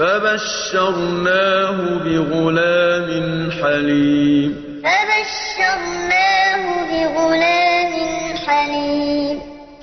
فبشرناه بغلام حليم. فبشرناه بغلام حليم.